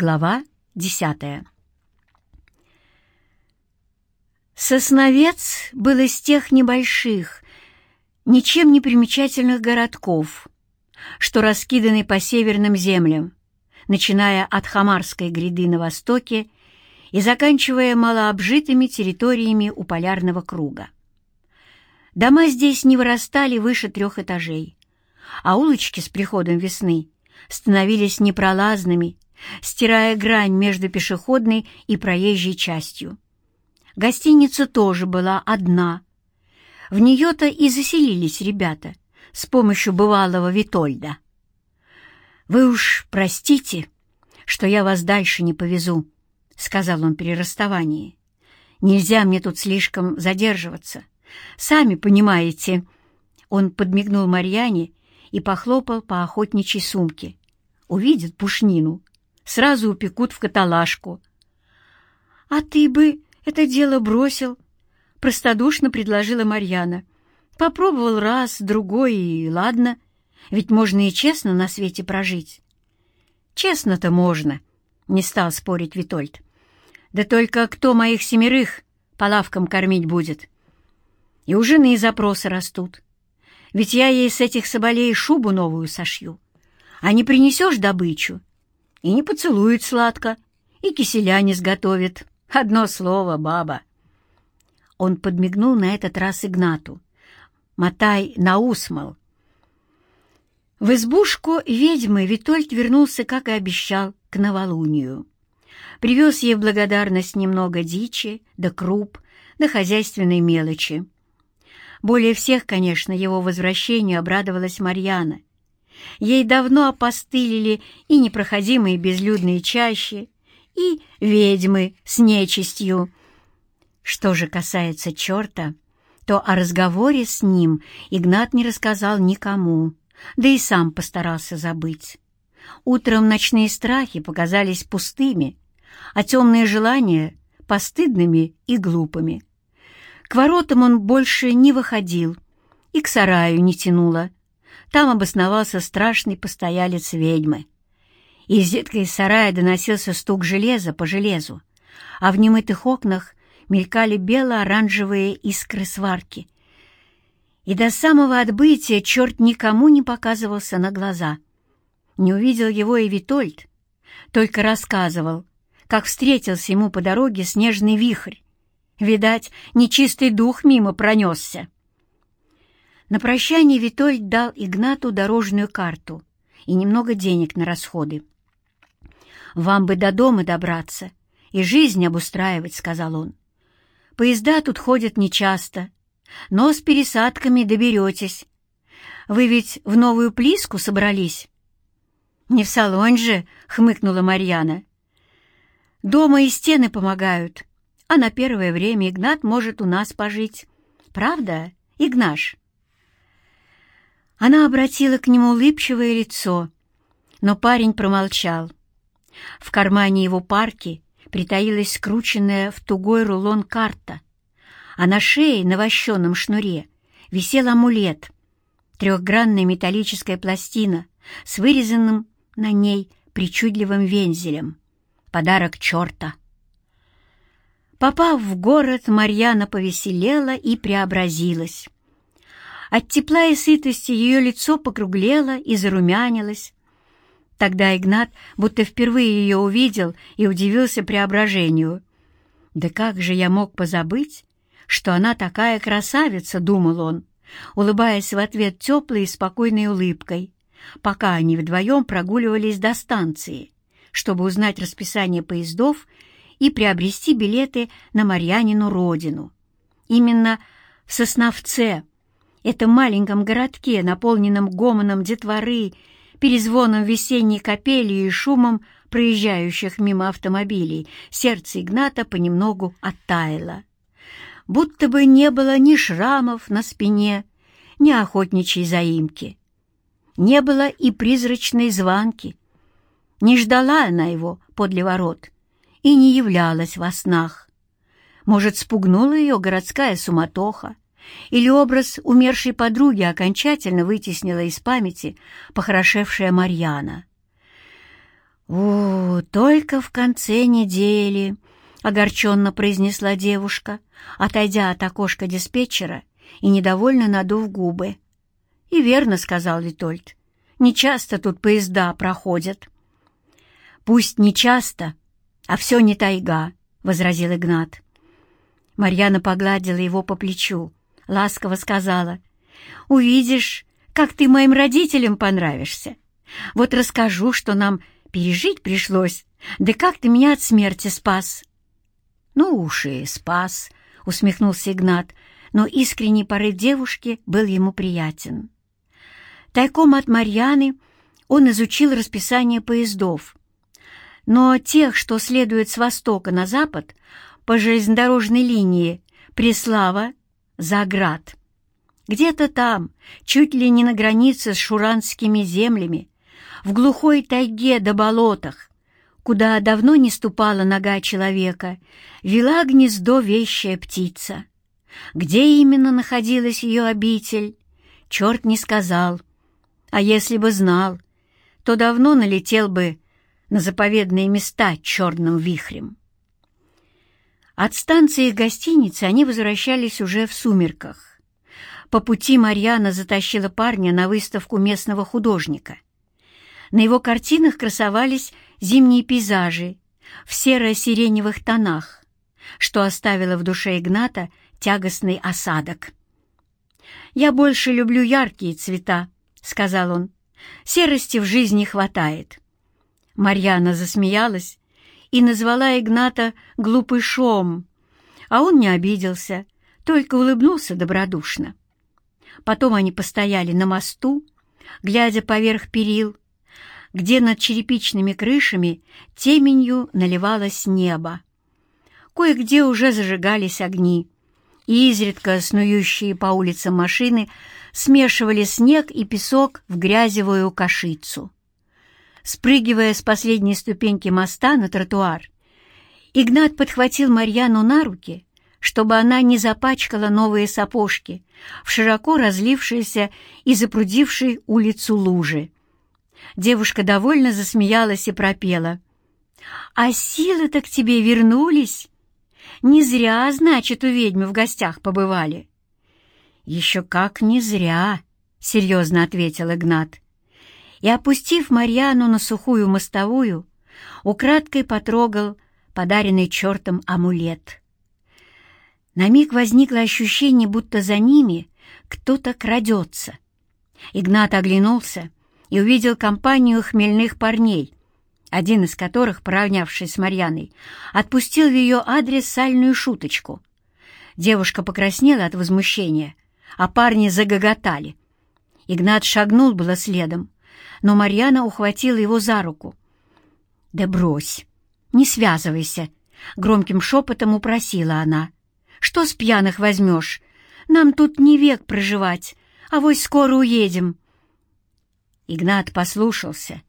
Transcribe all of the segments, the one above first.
Глава десятая Сосновец был из тех небольших, ничем не примечательных городков, что раскиданы по северным землям, начиная от Хамарской гряды на востоке и заканчивая малообжитыми территориями у полярного круга. Дома здесь не вырастали выше трех этажей, а улочки с приходом весны становились непролазными, стирая грань между пешеходной и проезжей частью. Гостиница тоже была одна. В нее-то и заселились ребята с помощью бывалого Витольда. «Вы уж простите, что я вас дальше не повезу», — сказал он при расставании. «Нельзя мне тут слишком задерживаться. Сами понимаете». Он подмигнул Марьяне и похлопал по охотничьей сумке. Увидят пушнину, сразу упекут в каталажку. «А ты бы это дело бросил», — простодушно предложила Марьяна. «Попробовал раз, другой, и ладно, ведь можно и честно на свете прожить». «Честно-то можно», — не стал спорить Витольд. «Да только кто моих семерых по лавкам кормить будет?» И у жены запросы растут. Ведь я ей с этих соболей шубу новую сошью. А не принесешь добычу, и не поцелует сладко, и киселя не сготовит. Одно слово, баба. Он подмигнул на этот раз Игнату. Мотай на усмол. В избушку ведьмы Витольд вернулся, как и обещал, к новолунию. Привез ей в благодарность немного дичи, да круп, да хозяйственной мелочи. Более всех, конечно, его возвращению обрадовалась Марьяна. Ей давно опостылили и непроходимые безлюдные чащи, и ведьмы с нечистью. Что же касается черта, то о разговоре с ним Игнат не рассказал никому, да и сам постарался забыть. Утром ночные страхи показались пустыми, а темные желания — постыдными и глупыми. К воротам он больше не выходил и к сараю не тянуло. Там обосновался страшный постоялец ведьмы. Из веткой сарая доносился стук железа по железу, а в немытых окнах мелькали бело-оранжевые искры сварки. И до самого отбытия черт никому не показывался на глаза. Не увидел его и Витольд, только рассказывал, как встретился ему по дороге снежный вихрь, Видать, нечистый дух мимо пронесся. На прощание Витольд дал Игнату дорожную карту и немного денег на расходы. «Вам бы до дома добраться и жизнь обустраивать», — сказал он. «Поезда тут ходят нечасто, но с пересадками доберетесь. Вы ведь в новую Плиску собрались?» «Не в салон же», — хмыкнула Марьяна. «Дома и стены помогают а на первое время Игнат может у нас пожить. Правда, Игнаш?» Она обратила к нему улыбчивое лицо, но парень промолчал. В кармане его парки притаилась скрученная в тугой рулон карта, а на шее на вощенном шнуре висел амулет, трехгранная металлическая пластина с вырезанным на ней причудливым вензелем. Подарок черта. Попав в город, Марьяна повеселела и преобразилась. От тепла и сытости ее лицо покруглело и зарумянилось. Тогда Игнат будто впервые ее увидел и удивился преображению. «Да как же я мог позабыть, что она такая красавица?» — думал он, улыбаясь в ответ теплой и спокойной улыбкой, пока они вдвоем прогуливались до станции, чтобы узнать расписание поездов и приобрести билеты на Марьянину родину. Именно в Сосновце, этом маленьком городке, наполненном гомоном детворы, перезвоном весенней капели и шумом проезжающих мимо автомобилей, сердце Игната понемногу оттаяло. Будто бы не было ни шрамов на спине, ни охотничьей заимки. Не было и призрачной звонки. Не ждала она его подле ворот — и не являлась во снах. Может, спугнула ее городская суматоха, или образ умершей подруги окончательно вытеснила из памяти похорошевшая Марьяна. О, «Ну, только в конце недели», — огорченно произнесла девушка, отойдя от окошка диспетчера и недовольно надув губы. «И верно», — сказал Витольд, — «не часто тут поезда проходят». «Пусть не часто, а все не тайга», — возразил Игнат. Марьяна погладила его по плечу, ласково сказала, «Увидишь, как ты моим родителям понравишься. Вот расскажу, что нам пережить пришлось, да как ты меня от смерти спас». «Ну уж и спас», — усмехнулся Игнат, но искренний порыв девушки был ему приятен. Тайком от Марьяны он изучил расписание поездов, но тех, что следуют с востока на запад по железнодорожной линии Преслава-Заград. Где-то там, чуть ли не на границе с шуранскими землями, в глухой тайге до болотах, куда давно не ступала нога человека, вела гнездо вещая птица. Где именно находилась ее обитель, черт не сказал. А если бы знал, то давно налетел бы на заповедные места черным вихрем. От станции гостиницы они возвращались уже в сумерках. По пути Марьяна затащила парня на выставку местного художника. На его картинах красовались зимние пейзажи в серо-сиреневых тонах, что оставило в душе Игната тягостный осадок. «Я больше люблю яркие цвета», — сказал он. «Серости в жизни хватает». Марьяна засмеялась и назвала Игната глупышом, а он не обиделся, только улыбнулся добродушно. Потом они постояли на мосту, глядя поверх перил, где над черепичными крышами теменью наливалось небо. Кое-где уже зажигались огни, и изредка снующие по улицам машины смешивали снег и песок в грязевую кашицу. Спрыгивая с последней ступеньки моста на тротуар, Игнат подхватил Марьяну на руки, чтобы она не запачкала новые сапожки в широко разлившейся и запрудившей улицу лужи. Девушка довольно засмеялась и пропела. «А силы-то к тебе вернулись? Не зря, значит, у ведьмы в гостях побывали». «Еще как не зря», — серьезно ответил Игнат и, опустив Марьяну на сухую мостовую, украдкой потрогал подаренный чертом амулет. На миг возникло ощущение, будто за ними кто-то крадется. Игнат оглянулся и увидел компанию хмельных парней, один из которых, поравнявшись с Марьяной, отпустил в ее адрес сальную шуточку. Девушка покраснела от возмущения, а парни загоготали. Игнат шагнул было следом, но Марьяна ухватила его за руку. «Да брось, не связывайся», — громким шепотом упросила она. «Что с пьяных возьмешь? Нам тут не век проживать, а вось скоро уедем». Игнат послушался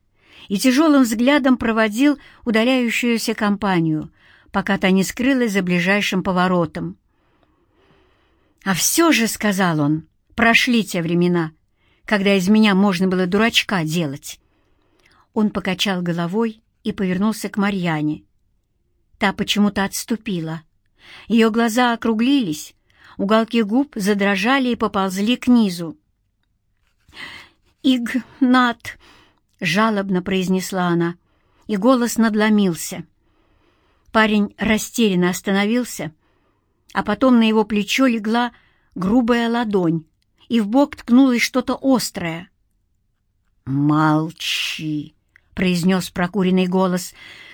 и тяжелым взглядом проводил удаляющуюся компанию, пока та не скрылась за ближайшим поворотом. «А все же, — сказал он, — прошли те времена, когда из меня можно было дурачка делать. Он покачал головой и повернулся к Марьяне. Та почему-то отступила. Ее глаза округлились, уголки губ задрожали и поползли к низу. «Игнат!» — жалобно произнесла она, и голос надломился. Парень растерянно остановился, а потом на его плечо легла грубая ладонь, и в бок ткнулось что-то острое. «Молчи!» — произнес прокуренный голос.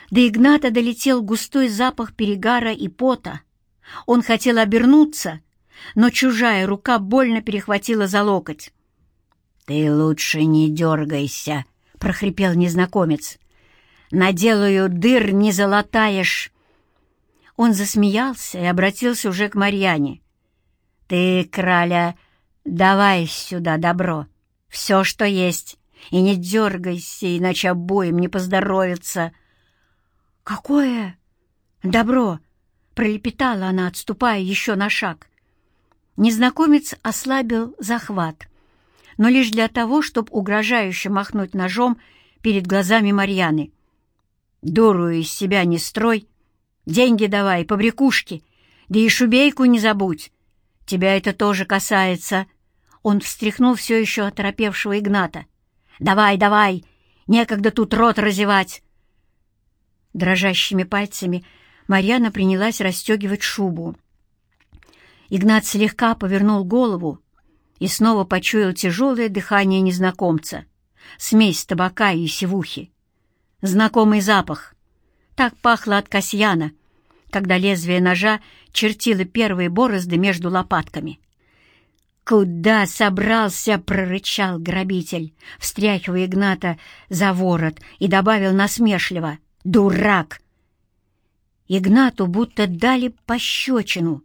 До Игната долетел густой запах перегара и пота. Он хотел обернуться, но чужая рука больно перехватила за локоть. «Ты лучше не дергайся!» — прохрипел незнакомец. «Наделаю дыр не залатаешь!» Он засмеялся и обратился уже к Марьяне. «Ты, краля, «Давай сюда добро, все, что есть, и не дергайся, иначе обоим не поздоровится». «Какое добро?» — пролепетала она, отступая еще на шаг. Незнакомец ослабил захват, но лишь для того, чтобы угрожающе махнуть ножом перед глазами Марьяны. Дуру из себя не строй. Деньги давай, побрякушки. Да и шубейку не забудь. Тебя это тоже касается. Он встряхнул все еще оторопевшего Игната. «Давай, давай! Некогда тут рот разевать!» Дрожащими пальцами Марьяна принялась расстегивать шубу. Игнат слегка повернул голову и снова почуял тяжелое дыхание незнакомца, смесь табака и севухи. Знакомый запах. Так пахло от Касьяна, когда лезвие ножа чертило первые борозды между лопатками. «Куда собрался?» — прорычал грабитель, встряхивая Игната за ворот, и добавил насмешливо. «Дурак!» Игнату будто дали пощечину.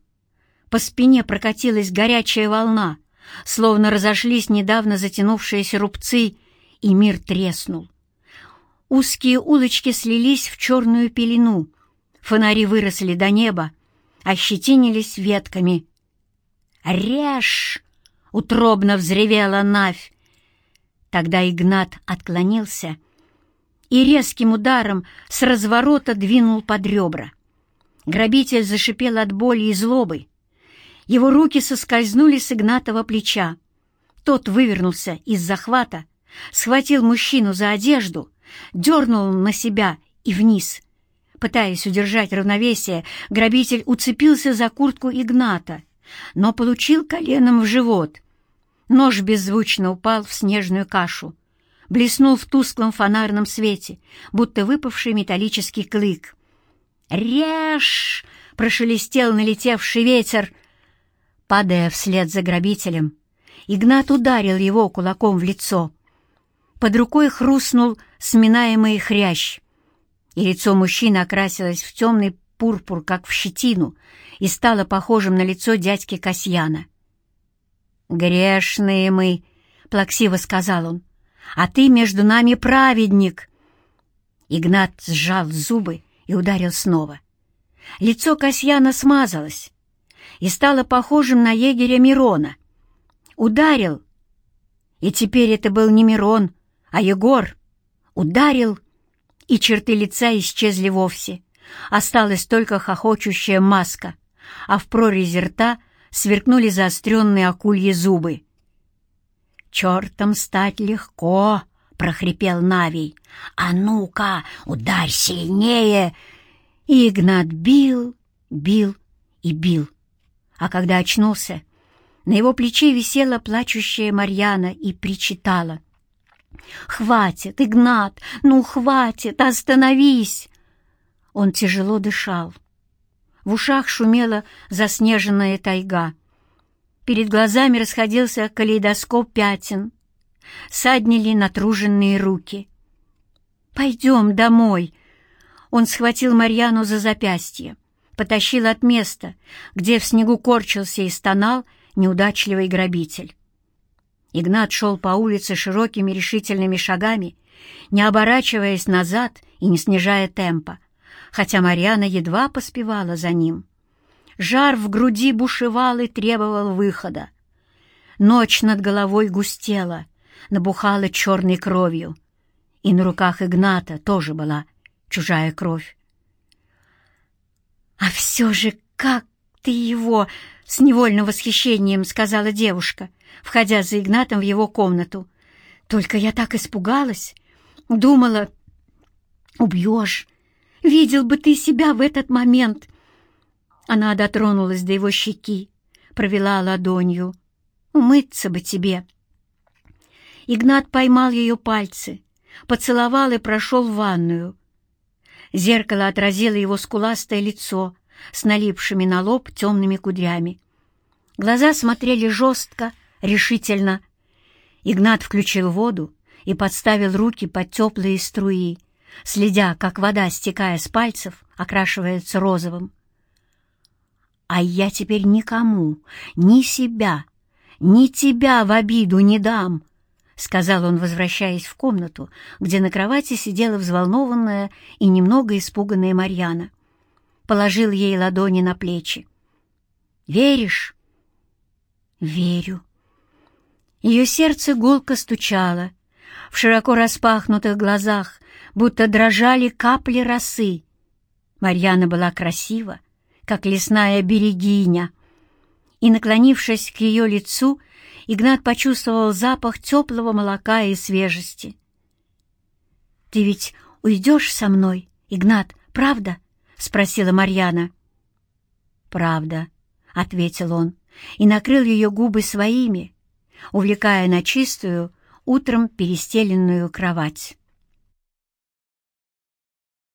По спине прокатилась горячая волна, словно разошлись недавно затянувшиеся рубцы, и мир треснул. Узкие улочки слились в черную пелену, фонари выросли до неба, ощетинились ветками. «Режь!» — утробно взревела Навь. Тогда Игнат отклонился и резким ударом с разворота двинул под ребра. Грабитель зашипел от боли и злобы. Его руки соскользнули с Игнатова плеча. Тот вывернулся из захвата, схватил мужчину за одежду, дернул на себя и вниз. Пытаясь удержать равновесие, грабитель уцепился за куртку Игната, но получил коленом в живот. Нож беззвучно упал в снежную кашу, блеснул в тусклом фонарном свете, будто выпавший металлический клык. «Режь!» — прошелестел налетевший ветер. Падая вслед за грабителем, Игнат ударил его кулаком в лицо. Под рукой хрустнул сминаемый хрящ, и лицо мужчины окрасилось в темный пурпур, как в щетину, и стало похожим на лицо дядьки Касьяна. «Грешные мы», — плаксиво сказал он, — «а ты между нами праведник». Игнат сжал зубы и ударил снова. Лицо Касьяна смазалось и стало похожим на егеря Мирона. Ударил, и теперь это был не Мирон, а Егор. Ударил, и черты лица исчезли вовсе. Осталась только хохочущая маска, а в прорези рта — сверкнули заостренные акульи зубы. «Чертом стать легко!» — прохрипел Навий. «А ну-ка, ударь сильнее!» И Игнат бил, бил и бил. А когда очнулся, на его плече висела плачущая Марьяна и причитала. «Хватит, Игнат! Ну, хватит! Остановись!» Он тяжело дышал. В ушах шумела заснеженная тайга. Перед глазами расходился калейдоскоп пятен. Саднили натруженные руки. «Пойдем домой!» Он схватил Марьяну за запястье, потащил от места, где в снегу корчился и стонал неудачливый грабитель. Игнат шел по улице широкими решительными шагами, не оборачиваясь назад и не снижая темпа хотя Марьяна едва поспевала за ним. Жар в груди бушевал и требовал выхода. Ночь над головой густела, набухала черной кровью, и на руках Игната тоже была чужая кровь. «А все же как ты его!» — с невольным восхищением сказала девушка, входя за Игнатом в его комнату. «Только я так испугалась, думала, убьешь, Видел бы ты себя в этот момент!» Она дотронулась до его щеки, провела ладонью. «Умыться бы тебе!» Игнат поймал ее пальцы, поцеловал и прошел в ванную. Зеркало отразило его скуластое лицо с налипшими на лоб темными кудрями. Глаза смотрели жестко, решительно. Игнат включил воду и подставил руки под теплые струи, следя, как вода, стекая с пальцев, окрашивается розовым. «А я теперь никому, ни себя, ни тебя в обиду не дам», — сказал он, возвращаясь в комнату, где на кровати сидела взволнованная и немного испуганная Марьяна. Положил ей ладони на плечи. «Веришь?» «Верю». Ее сердце гулко стучало. В широко распахнутых глазах будто дрожали капли росы. Марьяна была красива, как лесная берегиня. И, наклонившись к ее лицу, Игнат почувствовал запах теплого молока и свежести. «Ты ведь уйдешь со мной, Игнат, правда?» — спросила Марьяна. «Правда», — ответил он и накрыл ее губы своими, увлекая на чистую, утром перестеленную кровать.